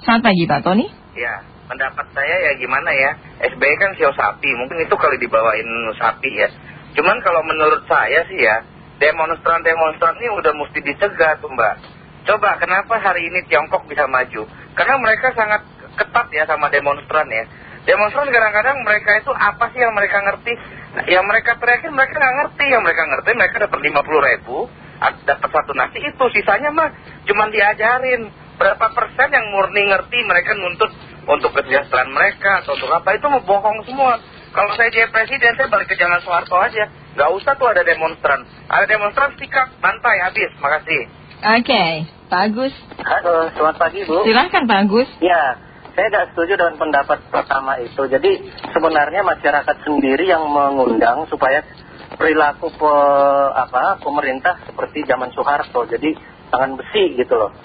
Selamat pagi Pak Tony. Ya, pendapat saya ya gimana ya, SBY kan sio sapi, mungkin itu kali dibawain sapi ya. Cuman kalau menurut saya sih ya, demonstran-demonstran ini udah mesti dicegah tuh mbak. Coba kenapa hari ini Tiongkok bisa maju? Karena mereka sangat ketat ya sama demonstran ya. Demonstran kadang-kadang mereka itu apa sih yang mereka ngerti? Nah, yang mereka teriakin mereka nggak ngerti. Yang mereka ngerti mereka dapat 50 ribu, dapat satu nasi itu. Sisanya mah cuma diajarin. Berapa persen yang murni ngerti mereka nuntut untuk kesejahteraan mereka atau untuk apa. Itu mau bohong semua. Kalau saya jadi presiden saya balik ke Jalan Soeharto aja. Nggak usah tuh ada demonstran. Ada demonstran sikap, bantai, habis. Makasih. Oke, Pak Agus. Halo, selamat pagi Bu. Silahkan Pak Agus. Ya, saya tidak setuju dengan pendapat pertama itu. Jadi sebenarnya masyarakat sendiri yang mengundang supaya perilaku pe, apa, pemerintah seperti zaman Soeharto. Jadi tangan besi gitu loh.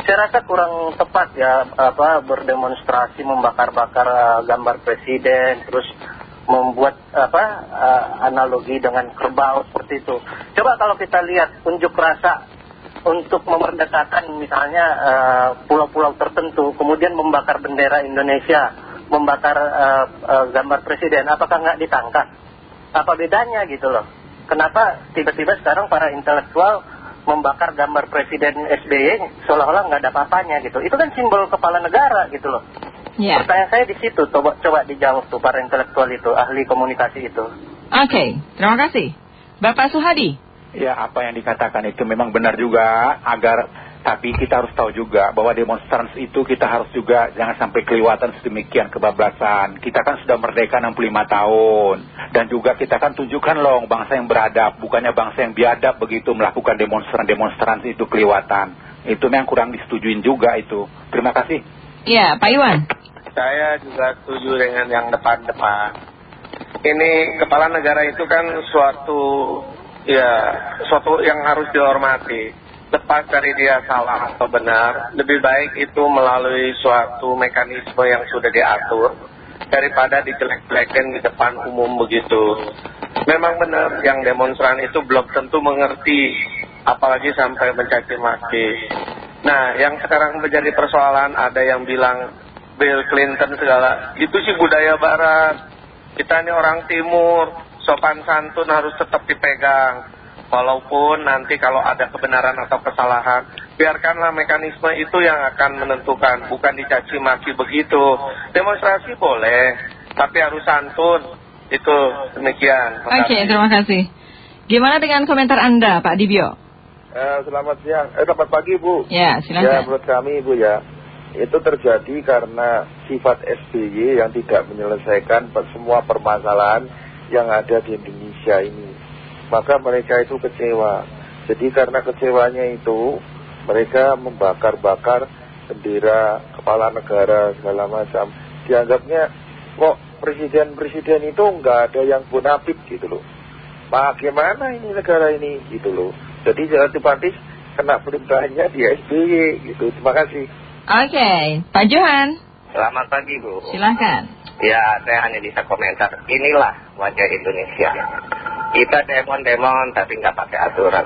Saya rasa kurang tepat ya apa berdemonstrasi membakar-bakar uh, gambar presiden terus membuat apa uh, analogi dengan kerbau seperti itu. Coba kalau kita lihat unjuk rasa untuk memerdekakan misalnya pulau-pulau tertentu, kemudian membakar bendera Indonesia, membakar gambar presiden, apakah nggak ditangkap? Apa bedanya gitu loh? Kenapa tiba-tiba sekarang para intelektual membakar gambar presiden SBY seolah-olah nggak ada apa-apanya gitu? Itu kan simbol kepala negara gitu loh. Ya. Pertanyaan saya di situ, coba, coba dijawab tuh para intelektual itu, ahli komunikasi itu. Oke, terima kasih. Bapak Suhadi. Ya apa yang dikatakan itu memang benar juga agar tapi kita harus tahu juga bahwa demonstrasi itu kita harus juga jangan sampai kelewatan sedemikian kebablasan. Kita kan sudah merdeka 65 tahun dan juga kita kan tunjukkan loh bangsa yang beradab bukannya bangsa yang biadab begitu melakukan demonstran-demonstrasi itu kelewatan. Itu yang kurang disetujuin juga itu. Terima kasih. Ya Pak Iwan. Saya juga setuju dengan yang depan-depan. Ini kepala negara itu kan suatu ya suatu yang harus dihormati lepas dari dia salah atau benar lebih baik itu melalui suatu mekanisme yang sudah diatur daripada dijelek-jelekin di depan umum begitu. Memang benar yang demonstran itu belum tentu mengerti apalagi sampai mencaci maki. Nah yang sekarang menjadi persoalan ada yang bilang Bill Clinton segala itu sih budaya barat. Kita ini orang timur sopan santun harus tetap dipegang. Walaupun nanti kalau ada kebenaran atau kesalahan, biarkanlah mekanisme itu yang akan menentukan, bukan dicaci maki begitu. Demonstrasi boleh, tapi harus santun. Itu demikian. Oke, terima kasih. Gimana dengan komentar Anda, Pak Dibio? Eh, selamat siang, eh selamat pagi Bu. Ya, silakan. Ya, menurut kami Bu ya, itu terjadi karena sifat SBY yang tidak menyelesaikan semua permasalahan yang ada di Indonesia ini. Maka mereka itu kecewa. Jadi karena kecewanya itu, mereka membakar-bakar bendera kepala negara segala macam. Dianggapnya kok presiden-presiden itu nggak ada yang bonafit gitu loh. Bagaimana ini negara ini gitu loh. Jadi jangan otomatis kena perintahnya di SBY gitu. Terima kasih. Oke, Pak Johan. Selamat pagi Bu. Silahkan. Ya, saya hanya bisa komentar. Inilah wajah Indonesia. Kita demon-demon tapi nggak pakai aturan.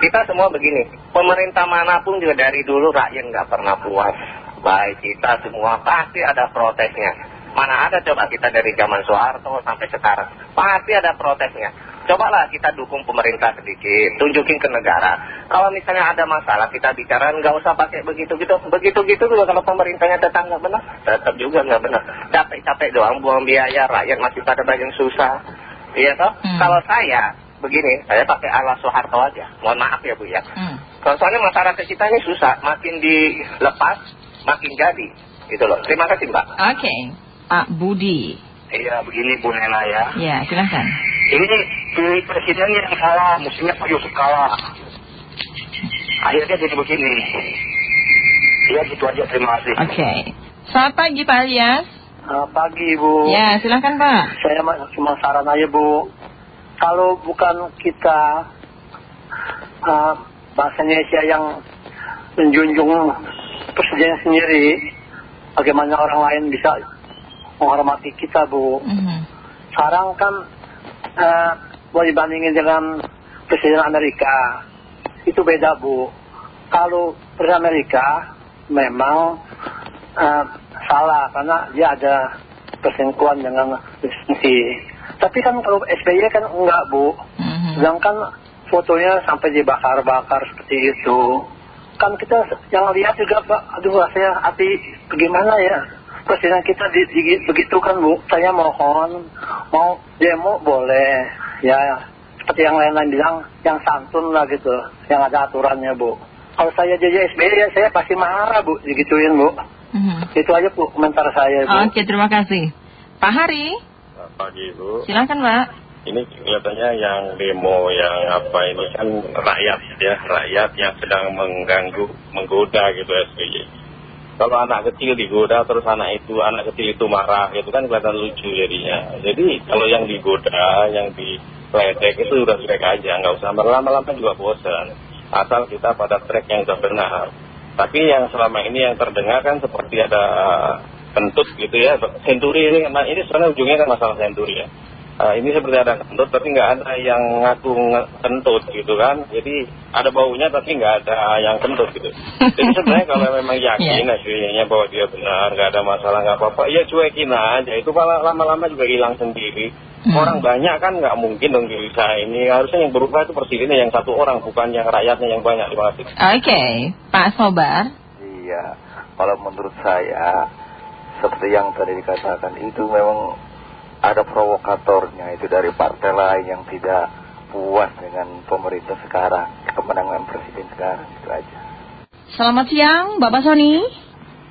Kita semua begini, pemerintah mana pun juga dari dulu rakyat nggak pernah puas. Baik kita semua pasti ada protesnya. Mana ada coba kita dari zaman Soeharto sampai sekarang. Pasti ada protesnya. Cobalah kita dukung pemerintah sedikit, tunjukin ke negara. Kalau misalnya ada masalah kita bicara nggak usah pakai begitu-gitu. Begitu-gitu juga kalau pemerintahnya tetap nggak benar, tetap juga nggak benar. Capek-capek doang buang biaya, rakyat masih pada bagian susah. Iya toh? Hmm. Kalau saya begini, saya pakai ala Soeharto aja. Mohon maaf ya Bu ya. Hmm. Kalau soalnya masyarakat kita ini susah, makin dilepas, makin jadi. Gitu loh. Terima kasih Mbak. Oke, Pak Budi. Iya begini Bu Nena ya. Ya, silahkan. Ini pilih presiden yang salah, mestinya Pak Yusuf kalah. Akhirnya jadi begini. Ya gitu aja, terima kasih. Oke. Selamat pagi Pak Alias. Uh, pagi Bu. Ya, silahkan Pak. Saya ma- cuma saran aja Bu. Kalau bukan kita uh, bahasa Indonesia yang menjunjung presiden sendiri, bagaimana orang lain bisa menghormati kita Bu. Mhm. Sekarang kan uh, mau dibandingin dengan presiden Amerika, itu beda Bu. Kalau presiden Amerika memang eh, salah karena dia ada perselingkuhan dengan si. Tapi kan kalau SBY kan enggak bu, Mhm. sedangkan fotonya sampai dibakar-bakar seperti itu. Kan kita yang lihat juga pak, aduh saya hati bagaimana ya. Presiden kita di, di- begitu kan bu, saya mohon mau demo boleh, ya seperti yang lain-lain bilang yang santun lah gitu, yang ada aturannya bu. Kalau saya jadi SBY ya saya pasti marah bu, digituin bu. Mhm. Itu aja bu komentar saya bu. Oke, terima kasih. Pak Hari, Selamat pagi Bu. silakan Pak. Ini kelihatannya yang demo yang apa ini kan rakyat ya, rakyat yang sedang mengganggu, menggoda gitu SBY. Kalau anak kecil digoda terus anak itu, anak kecil itu marah, itu kan kelihatan lucu jadinya. Jadi kalau yang digoda, yang diledek itu udah track aja, nggak usah lama-lama juga bosan. Asal kita pada track yang sudah benar. Tapi yang selama ini yang terdengar kan seperti ada kentut gitu ya, senturi ini, nah ini sebenarnya ujungnya kan masalah senturi ya. Eh, ini seperti ada kentut tapi nggak ada yang ngaku kentut gitu kan. Jadi ada baunya tapi nggak ada yang kentut gitu. Jadi sebenarnya kalau memang yakin SBY-nya bahwa dia benar nggak ada masalah nggak apa-apa ya cuekin aja. Itu malah lama-lama juga hilang sendiri. Hmm. orang banyak kan nggak mungkin dong bisa ini. Harusnya yang berubah itu presidennya yang satu orang bukan yang rakyatnya yang banyak terima kasih Oke, Pak Sobar. Iya, kalau menurut saya seperti yang tadi dikatakan itu memang ada provokatornya itu dari partai lain yang tidak puas dengan pemerintah sekarang, kemenangan presiden sekarang itu aja. Selamat siang, Bapak Sony.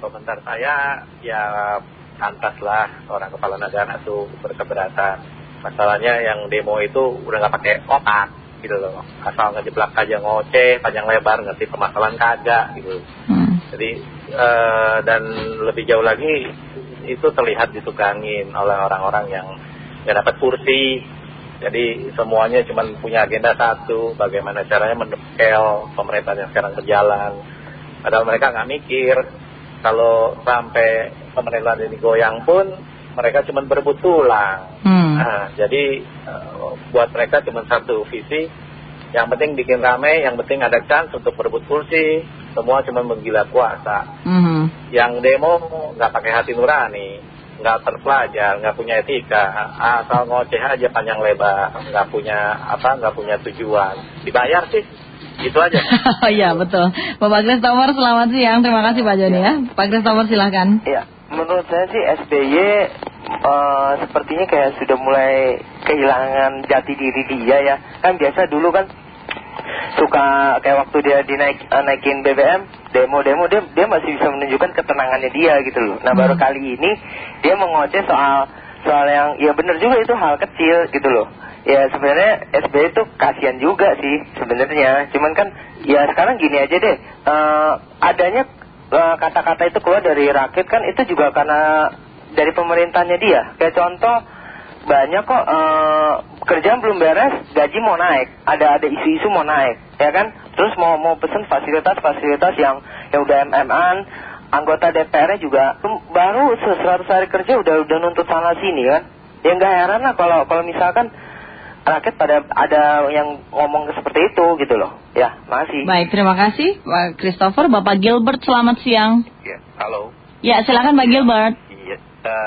komentar saya ya pantaslah seorang kepala negara itu berkeberatan masalahnya yang demo itu udah nggak pakai otak gitu loh asal ngejeblak aja ngoceh panjang lebar ngerti permasalahan kagak gitu Hmm. jadi eh, dan lebih jauh lagi itu terlihat ditungangin oleh orang-orang yang nggak dapat kursi. Jadi semuanya cuma punya agenda satu bagaimana caranya mendekel pemerintahan yang sekarang berjalan. Padahal mereka nggak mikir kalau sampai pemerintahan ini goyang pun mereka cuma berebut tulang. Hmm. Nah, jadi eh, buat mereka cuma satu visi yang penting bikin rame yang penting ada chance untuk berebut kursi semua cuma menggila kuasa Yang demo nggak pakai hati nurani nggak terpelajar nggak punya etika asal ngoceh aja panjang lebar nggak punya apa nggak punya tujuan dibayar sih itu aja Oh iya betul. Bapak Christopher selamat siang. Terima kasih Pak Joni ya. Pak Christopher silahkan. Ya, menurut saya sih SBY eh, sepertinya kayak sudah mulai kehilangan jati diri dia ya. Kan biasa dulu kan suka kayak waktu dia dinaik eh, naikin BBM demo-demo dia dia masih bisa menunjukkan ketenangannya dia gitu loh. Nah baru kali ini dia mengoceh soal soal yang ya bener juga itu hal kecil gitu loh. Ya sebenarnya SBY itu kasihan juga sih sebenarnya. Cuman kan ya sekarang gini aja deh. eh, adanya eh, kata-kata itu keluar dari rakyat kan itu juga karena dari pemerintahnya dia. Kayak contoh banyak kok eh, kerjaan belum beres, gaji mau naik, ada ada isu-isu mau naik, ya kan? Terus mau mau pesen fasilitas-fasilitas yang yang udah MM-an, anggota DPR-nya juga baru 100 hari kerja udah udah nuntut sana sini kan? Ya nggak heran lah kalau kalau misalkan rakyat pada ada yang ngomong seperti itu gitu loh. Ya, makasih. Baik, terima kasih Pak Christopher. Bapak Gilbert selamat siang. Ya, halo. Ya silakan Pak Gilbert. Iya, kita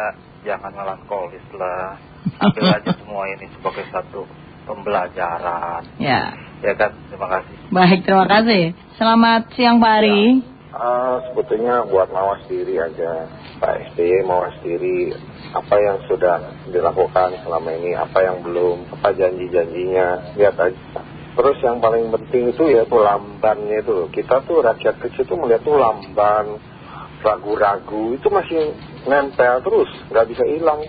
jangan melankolis lah. Ambil aja semua ini sebagai satu pembelajaran. Ya. Ya kan, terima kasih. Baik, terima kasih. Selamat siang Pak Ari. Ah, sebetulnya buat mawas diri aja Pak SBY mawas diri apa yang sudah dilakukan selama ini apa yang belum apa janji-janjinya lihat aja terus yang paling penting itu yaitu lambannya itu kita tuh rakyat kecil tuh melihat tuh lamban ragu-ragu itu masih nempel terus nggak bisa hilang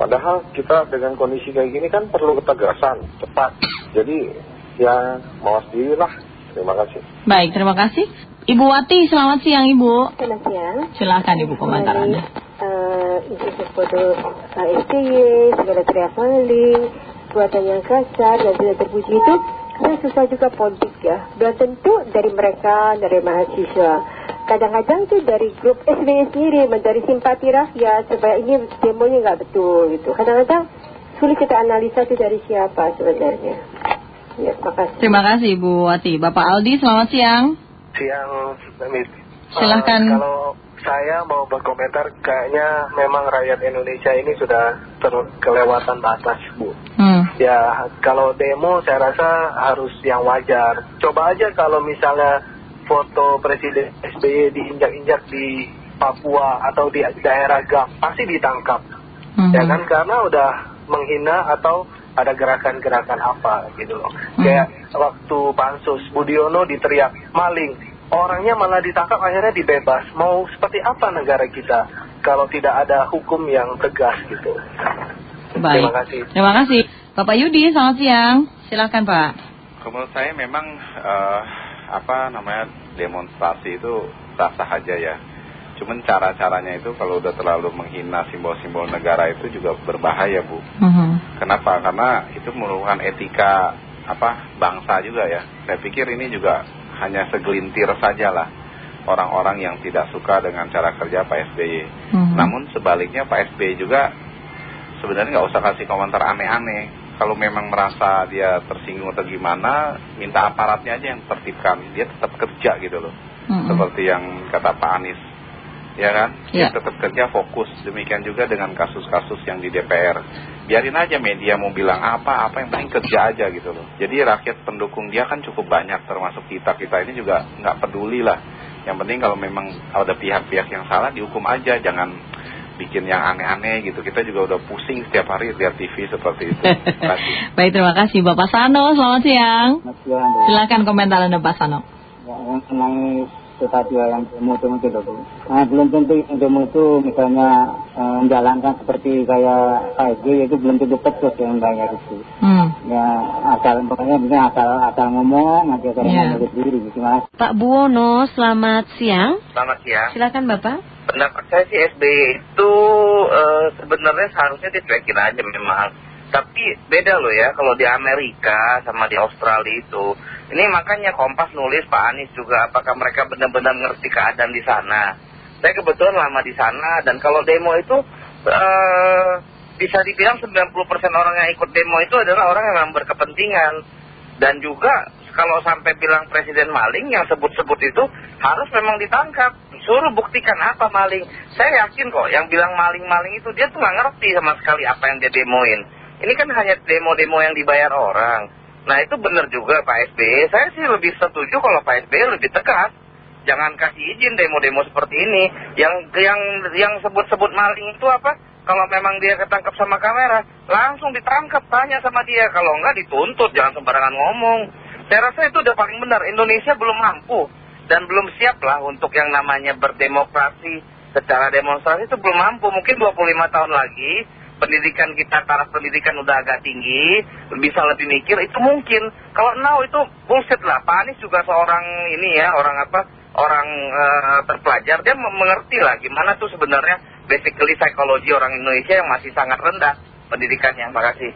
padahal kita dengan kondisi kayak gini kan perlu ketegasan cepat jadi ya mawas diri lah terima kasih Baik, terima kasih. Ibu Wati, selamat siang Ibu. Selamat siang. Silakan Ibu komentar Anda. Eh, kepada uh, STY, segala teriak maling, perbuatan yang kasar dan tidak terpuji itu, saya susah juga politik ya. Belum tentu dari mereka, dari mahasiswa. Kadang-kadang tuh dari grup SBY sendiri, mencari simpati rakyat supaya ini demonya nggak betul gitu. Kadang-kadang sulit kita analisa itu dari siapa sebenarnya. Ya, makasih. Terima kasih Ibu Wati. Bapak Aldi, selamat siang. Siang. Silahkan. Eh, kalau saya mau berkomentar kayaknya memang rakyat Indonesia ini sudah terkelewatan batas Bu Hmm. Ya kalau demo saya rasa harus yang wajar Coba aja kalau misalnya foto Presiden SBY diinjak-injak di Papua atau di daerah GAM Pasti ditangkap Mhm. Ya kan karena udah menghina atau ada gerakan-gerakan apa gitu loh Kayak waktu pansus Budiono diteriak maling Orangnya malah ditangkap akhirnya dibebas Mau seperti apa negara kita kalau tidak ada hukum yang tegas gitu Baik. Terima kasih Terima kasih. Bapak Yudi, selamat siang. Silakan Pak. Menurut saya memang eh, apa namanya demonstrasi itu sah-sah aja ya. Cuman cara-caranya itu kalau udah terlalu menghina simbol-simbol negara itu juga berbahaya bu. Mhm. Kenapa? Karena itu merupakan etika apa bangsa juga ya. Saya pikir ini juga hanya segelintir saja lah orang-orang yang tidak suka dengan cara kerja Pak SBY. Mhm. Namun sebaliknya Pak SBY juga sebenarnya nggak usah kasih komentar aneh-aneh. Kalau memang merasa dia tersinggung atau gimana, minta aparatnya aja yang tertibkan. Dia tetap kerja gitu loh. Mhm. Seperti yang kata Pak Anies. Ya kan? Dia tetap kerja fokus. Demikian juga dengan kasus-kasus yang di DPR. Biarin aja media mau bilang apa, apa yang penting kerja aja gitu loh. Jadi rakyat pendukung dia kan cukup banyak, termasuk kita-kita ini juga nggak peduli lah. Yang penting kalau memang ada pihak-pihak yang salah dihukum aja, jangan bikin yang aneh-aneh gitu. Kita juga udah pusing setiap hari lihat TV seperti itu. Terima kasih. Baik, terima kasih. Bapak Sano, selamat siang. Silakan komentar Anda Pak Sano. Ya, yang senang itu tadi ya, yang demo-demo itu loh. Nah, belum tentu demo itu misalnya eh, menjalankan seperti kayak KSG itu belum tentu pecut yang bayar itu. Hmm. Ya, asal pokoknya misalnya asal asal ngomong, nanti asal Iya. ngomong sendiri gitu. Mas. Pak Buwono, selamat siang. Selamat siang. Silakan Bapak. pendapat saya sih SBY itu eh, sebenarnya seharusnya dicuekin aja memang. Tapi beda loh ya kalau di Amerika sama di Australia itu. Ini makanya Kompas nulis Pak Anies juga apakah mereka benar-benar ngerti keadaan di sana. Saya kebetulan lama di sana dan kalau demo itu eh, bisa dibilang 90% orang yang ikut demo itu adalah orang yang berkepentingan. Dan juga kalau sampai bilang presiden maling yang sebut-sebut itu harus memang ditangkap. Suruh buktikan apa maling. Saya yakin kok yang bilang maling-maling itu dia tuh nggak ngerti sama sekali apa yang dia demoin. Ini kan hanya demo-demo yang dibayar orang. Nah itu benar juga Pak SBY. Saya sih lebih setuju kalau Pak SBY lebih tegas. Jangan kasih izin demo-demo seperti ini. Yang yang yang sebut-sebut maling itu apa? Kalau memang dia ketangkap sama kamera, langsung ditangkap, tanya sama dia. Kalau enggak dituntut, jangan sembarangan ngomong. Saya rasa itu udah paling benar. Indonesia belum mampu dan belum siap lah untuk yang namanya berdemokrasi secara demonstrasi itu belum mampu. Mungkin 25 tahun lagi pendidikan kita, taraf pendidikan udah agak tinggi, bisa lebih mikir, itu mungkin. Kalau now itu bullshit lah. Pak Anies juga seorang ini ya, orang apa, orang eh, terpelajar. Dia mengerti lah gimana tuh sebenarnya basically psikologi orang Indonesia yang masih sangat rendah pendidikannya. Makasih.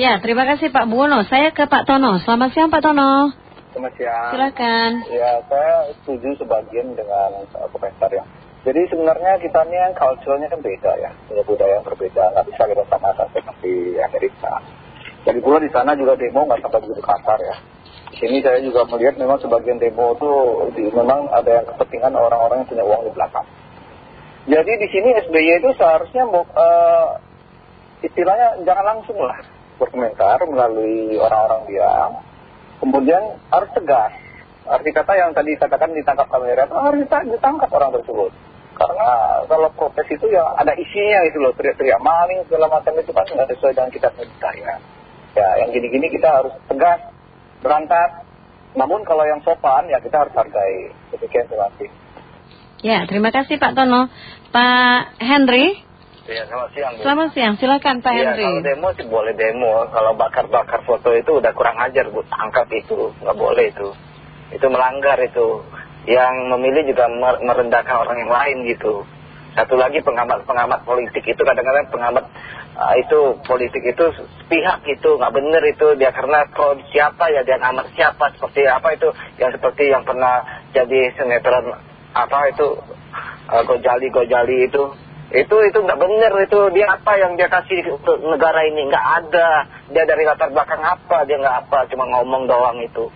Ya, terima kasih Pak Buwono. Saya ke Pak Tono. Selamat siang Pak Tono. Selamat siang. Silakan. Ya, saya setuju sebagian dengan uh, komentar ya. Jadi sebenarnya kita ini kan culture-nya kan beda ya, punya budaya yang berbeda, nggak bisa kita samakan seperti Amerika. Jadi pula di sana juga demo nggak sampai begitu kasar ya. Sini saya juga melihat memang sebagian demo itu di, memang ada yang kepentingan orang-orang yang punya uang di belakang. Jadi di sini SBY itu seharusnya eh, istilahnya jangan langsung lah berkomentar melalui orang-orang dia. Kemudian harus tegas. Arti kata yang tadi katakan ditangkap kamera itu harus dita- ditangkap orang tersebut. Karena kalau protes itu ya ada isinya gitu loh, teriak-teriak maling segala macam itu kan nggak sesuai dengan kita ya. Ya yang gini-gini kita harus tegas, berantak. Namun kalau yang sopan ya kita harus hargai. Demikian terima kasih. Ya, terima kasih Pak Tono. Pak Henry, Ya, selamat siang. Bu. selamat siang. Silakan Pak Iya, Henry. kalau demo sih boleh demo. Kalau bakar-bakar foto itu udah kurang ajar, Bu. Tangkap itu. Nggak boleh itu. Itu melanggar itu. Yang memilih juga mer- merendahkan orang yang lain gitu. Satu lagi pengamat-pengamat politik itu kadang-kadang pengamat ah, itu politik itu pihak itu nggak bener itu. Dia karena pro siapa ya dia amat siapa seperti apa itu. Yang seperti yang pernah jadi sinetron apa itu ah, gojali gojali itu. Itu itu nggak bener itu. Dia apa yang dia kasih untuk negara ini? Nggak ada. Dia dari latar belakang apa? Dia nggak apa cuma ngomong doang itu.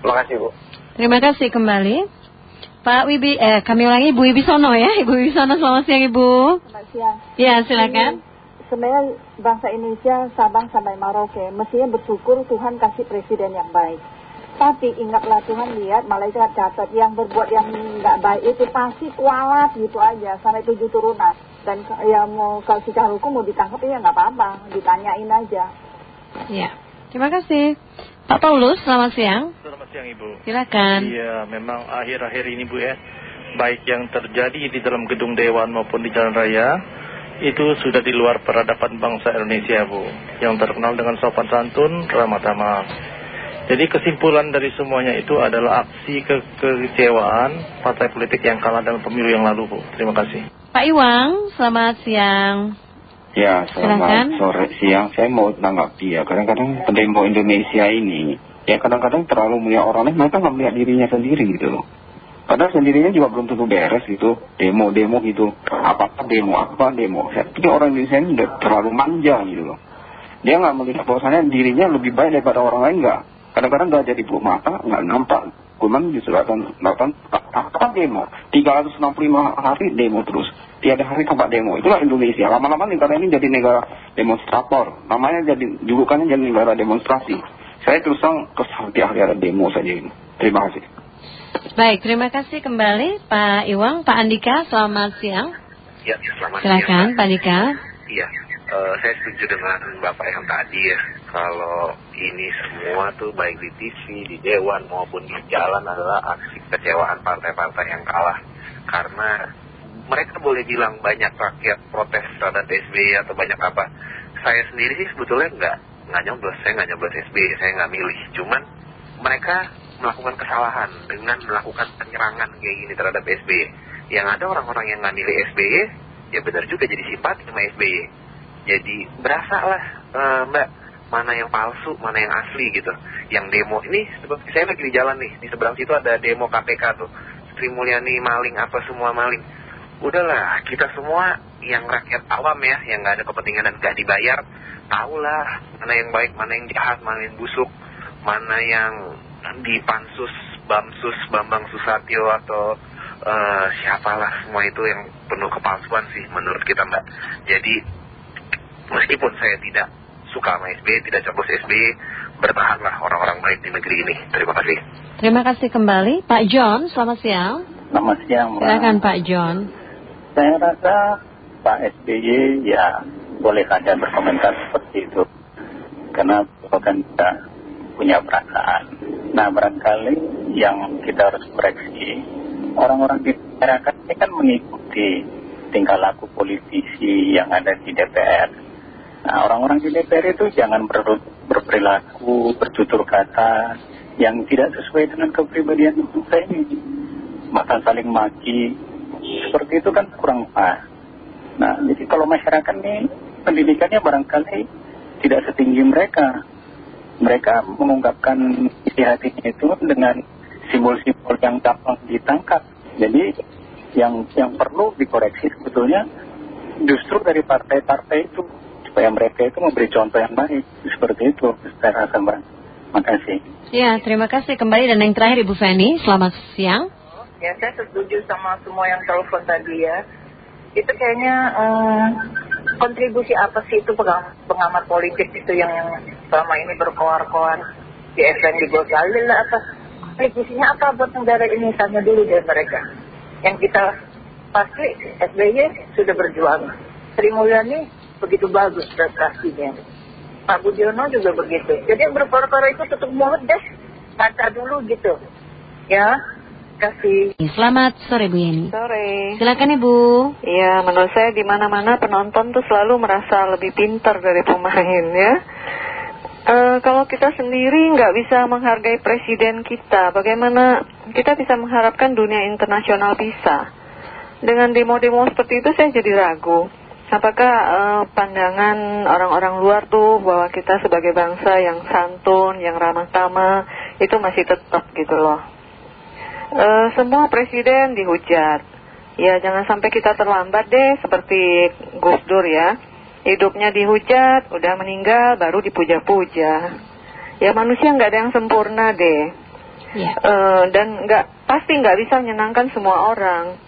Terima kasih bu. Terima kasih kembali. Pak Wibi, eh kami ulangi Ibu Wibisono ya, Ibu Wibisono selamat siang Ibu. Selamat siang. Ya silakan. Sebenarnya bangsa Indonesia Sabang sampai Maroke mestinya bersyukur Tuhan kasih presiden yang baik. Tapi ingatlah Tuhan lihat malaikat catat yang berbuat yang nggak baik itu pasti kualat gitu aja sampai tujuh turunan. Dan ya mau kalau secara hukum mau ditangkap ya nggak apa-apa, ditanyain aja. Ya, terima kasih. Pak Paulus, selamat siang. Selamat siang Ibu. Silakan. Iya, memang akhir-akhir ini Bu ya, baik yang terjadi di dalam gedung Dewan maupun di jalan raya, itu sudah di luar peradaban bangsa Indonesia Bu, yang terkenal dengan sopan santun, ramah tamah. Jadi kesimpulan dari semuanya itu adalah aksi ke kekecewaan partai politik yang kalah dalam pemilu yang lalu Bu. Terima kasih. Pak Iwang, selamat siang. Ya, selamat sore siang. Saya mau tanggapi ya. Kadang-kadang pendemo Indonesia ini, ya kadang-kadang terlalu melihat orang lain, mereka nggak melihat dirinya sendiri gitu loh. Padahal sendirinya juga belum tentu beres gitu. Demo-demo gitu. Apa-apa demo, apa demo. Saya pikir orang Indonesia ini udah terlalu manja gitu loh. Dia nggak melihat bahwasannya dirinya lebih baik daripada orang lain nggak. Kadang-kadang nggak jadi buku mata, nggak nampak. Kuman justru akan melakukan apa demo. 365 hari demo terus. Tiada hari tempat demo. Itulah Indonesia. Lama-lama negara ini jadi negara demonstrator. Namanya jadi julukannya jadi negara demonstrasi. Saya terus terang kesal di hari ada demo saja ini. Terima kasih. Baik, terima kasih kembali Pak Iwang. Pak Andika, selamat siang. Ya, selamat Silakan siang. Pak Andika. Iya, eh, saya setuju dengan Bapak yang tadi ya. Kalau ini semua tuh baik di TV, di Dewan maupun di jalan adalah aksi kecewaan partai-partai yang kalah. Karena mereka boleh bilang banyak rakyat protes terhadap SBY atau banyak apa. Saya sendiri sih sebetulnya nggak nggak nyoblos, saya nggak nyoblos SBY, saya nggak milih. Cuman mereka melakukan kesalahan dengan melakukan penyerangan kayak gini terhadap SBY. Yang ada orang-orang yang nggak milih SBY, ya benar juga jadi simpati sama SBY. Jadi berasa lah eh, mbak, mana yang palsu, mana yang asli gitu. Yang demo ini, saya lagi di jalan nih, di seberang situ ada demo KPK tuh. Sri Mulyani maling, apa semua maling. Udahlah, kita semua yang rakyat awam ya, yang nggak ada kepentingan dan nggak dibayar, tahulah mana yang baik, mana yang jahat, mana yang busuk, mana yang di pansus, bamsus, bambang susatyo atau eh, siapalah semua itu yang penuh kepalsuan sih menurut kita mbak. Jadi meskipun saya tidak suka sama SBY, tidak coblos SBY, bertahanlah orang-orang baik di negeri ini. Terima kasih. Terima kasih kembali. Pak John, selamat siang. Selamat siang, Mbak. Silakan Pak John. Saya rasa Pak SBY ya boleh saja berkomentar seperti itu. Karena bukan kita punya perasaan. Nah, barangkali yang kita harus koreksi, orang-orang di masyarakat ini kan mengikuti tingkah laku politisi yang ada di DPR. Nah, orang-orang di DPR itu jangan ber, berperilaku, bertutur kata yang tidak sesuai dengan kepribadian bangsa ini. Bahkan saling maki, seperti itu kan kurang pas. Nah, jadi kalau masyarakat ini pendidikannya barangkali tidak setinggi mereka. Mereka mengungkapkan isi hatinya itu dengan simbol-simbol yang gampang ditangkap. Jadi yang yang perlu dikoreksi sebetulnya justru dari partai-partai itu supaya mereka itu memberi contoh yang baik seperti itu saya rasa mbak. Terima kasih. Ya, terima kasih kembali dan yang terakhir Ibu Feni, selamat siang. Ya, saya setuju sama semua yang telepon tadi ya. Itu kayaknya eh, kontribusi apa sih itu pengamat, politik itu yang, yang selama ini berkoar-koar di Effendi Ghazali lah apa kontribusinya apa buat negara ini tanya dulu dari mereka. Yang kita pasti SBY sudah berjuang. Sri Mulyani begitu bagus prestasinya. Pak Budiono juga begitu. Jadi yang berkoar-koar itu tutup mulut deh. Baca dulu gitu. Ya, kasih. Selamat sore Bu Yeni. Sore. Silakan Ibu. Iya, menurut saya di mana-mana penonton tuh selalu merasa lebih pintar dari pemain ya. Eh, kalau kita sendiri nggak bisa menghargai presiden kita, bagaimana kita bisa mengharapkan dunia internasional bisa? Dengan demo-demo seperti itu saya jadi ragu. Apakah eh, pandangan orang-orang luar tuh bahwa kita sebagai bangsa yang santun, yang ramah tamah, itu masih tetap gitu loh. Eh, semua presiden dihujat. Ya jangan sampai kita terlambat deh seperti Gus Dur ya. Hidupnya dihujat, udah meninggal baru dipuja-puja. Ya manusia nggak ada yang sempurna deh. Ya. Eh, dan nggak pasti nggak bisa menyenangkan semua orang.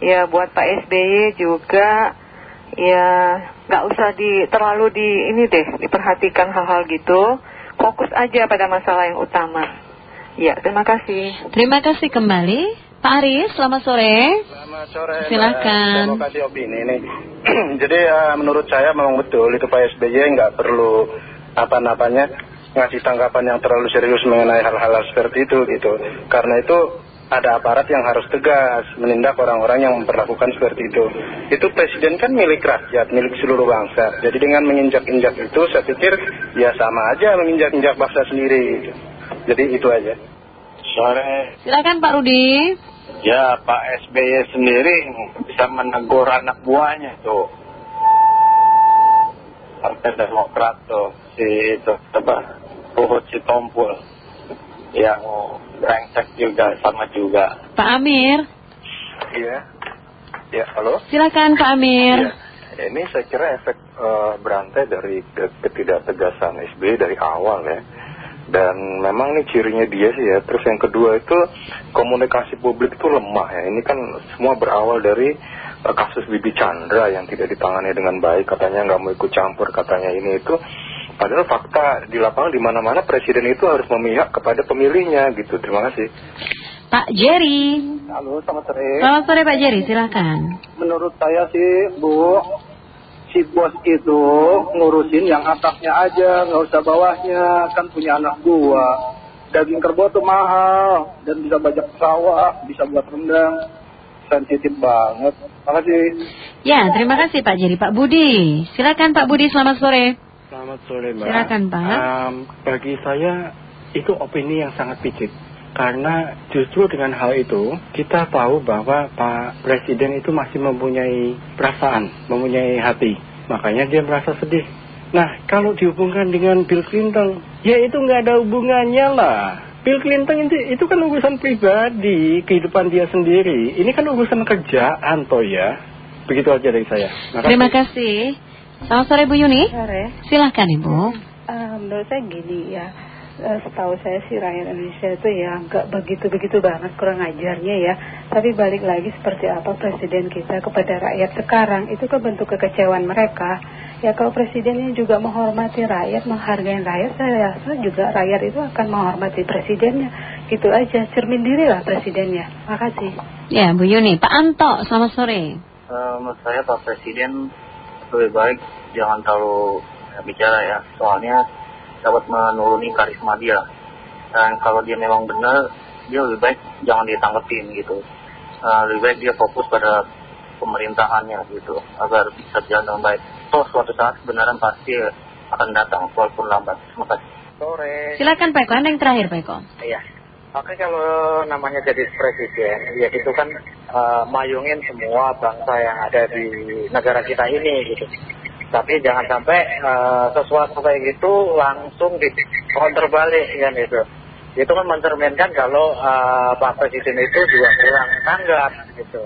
Ya buat Pak SBY juga ya nggak usah di terlalu di ini deh diperhatikan hal-hal gitu. Fokus aja pada masalah yang utama. Ya terima kasih. Terima kasih kembali. Pak Aris, selamat sore. Selamat sore. Silakan. Mau kasih opini ini. Jadi uh, menurut saya memang betul itu Pak SBY nggak perlu apa-apanya ngasih tanggapan yang terlalu serius mengenai hal-hal seperti itu gitu. Karena itu ada aparat yang harus tegas menindak orang-orang yang memperlakukan seperti itu. Itu presiden kan milik rakyat, milik seluruh bangsa. Jadi dengan menginjak-injak itu saya pikir ya sama aja menginjak-injak bangsa sendiri. Gitu. Jadi itu aja. Sore. Silakan Pak Rudi. Ya Pak SBY sendiri bisa menegur anak buahnya tuh. Partai Demokrat tuh si itu apa Ruhut si Tompul yang brengsek juga sama juga. Pak Amir. Iya. Ya, halo. Silakan Pak Amir. Ya. Ini saya kira efek eh, berantai dari ketidaktegasan SBY dari awal ya. Dan memang nih cirinya dia sih ya. Terus yang kedua itu komunikasi publik itu lemah ya. Ini kan semua berawal dari eh, kasus Bibi Chandra yang tidak ditangani dengan baik. Katanya nggak mau ikut campur katanya ini itu. Padahal fakta di lapangan di mana-mana presiden itu harus memihak kepada pemilihnya gitu. Terima kasih. Pak Jerry. Halo, selamat sore. Selamat sore Pak Jerry, silakan. Menurut saya sih, Bu, si bos itu ngurusin yang atasnya aja, nggak usah bawahnya, kan punya anak gua. Daging kerbau tuh mahal, dan bisa bajak sawah, bisa buat rendang. Sensitif banget. Makasih. Ya, terima kasih Pak Jerry. Pak Budi, silakan Pak Budi, selamat sore. Selamat sore Mbak. Silakan Pak. Um, bagi saya itu opini yang sangat picik. Karena justru dengan hal itu kita tahu bahwa Pak Presiden itu masih mempunyai perasaan, mempunyai hati. Makanya dia merasa sedih. Nah kalau dihubungkan dengan Bill Clinton, ya itu nggak ada hubungannya lah. Bill Clinton itu, itu kan urusan pribadi, kehidupan dia sendiri. Ini kan urusan kerjaan toh ya. Begitu aja dari saya. Makasih. Terima kasih. Selamat sore Bu Yuni. Sore. Silahkan Ibu. Uh, menurut saya gini ya, setahu saya sih rakyat Indonesia itu ya nggak begitu-begitu banget kurang ajarnya ya. Tapi balik lagi seperti apa presiden kita kepada rakyat sekarang itu kan bentuk kekecewaan mereka. Ya kalau presidennya juga menghormati rakyat, menghargai rakyat, saya rasa juga rakyat itu akan menghormati presidennya. Gitu aja, cermin dirilah presidennya. Makasih. Ya Bu Yuni. Pak Anto, selamat sore. Uh, menurut saya Pak Presiden lebih baik jangan terlalu bicara ya soalnya dapat menuruni karisma dia. Dan kalau dia memang benar dia lebih baik jangan ditanggepin gitu. Uh, lebih baik dia fokus pada pemerintahannya gitu agar bisa jalan dengan baik. Toh suatu saat kebenaran pasti akan datang walaupun lambat. Terima kasih. Sore. Silakan Pak Eko, Anda yang terakhir Pak Eko. iya. Oke kalau namanya jadi presiden, ya itu kan uh, mayungin semua bangsa yang ada di negara kita ini gitu. Tapi jangan sampai uh, sesuatu kayak gitu langsung di terbalik kan gitu. Itu kan mencerminkan kalau uh, Pak Presiden itu juga kurang tanggap gitu.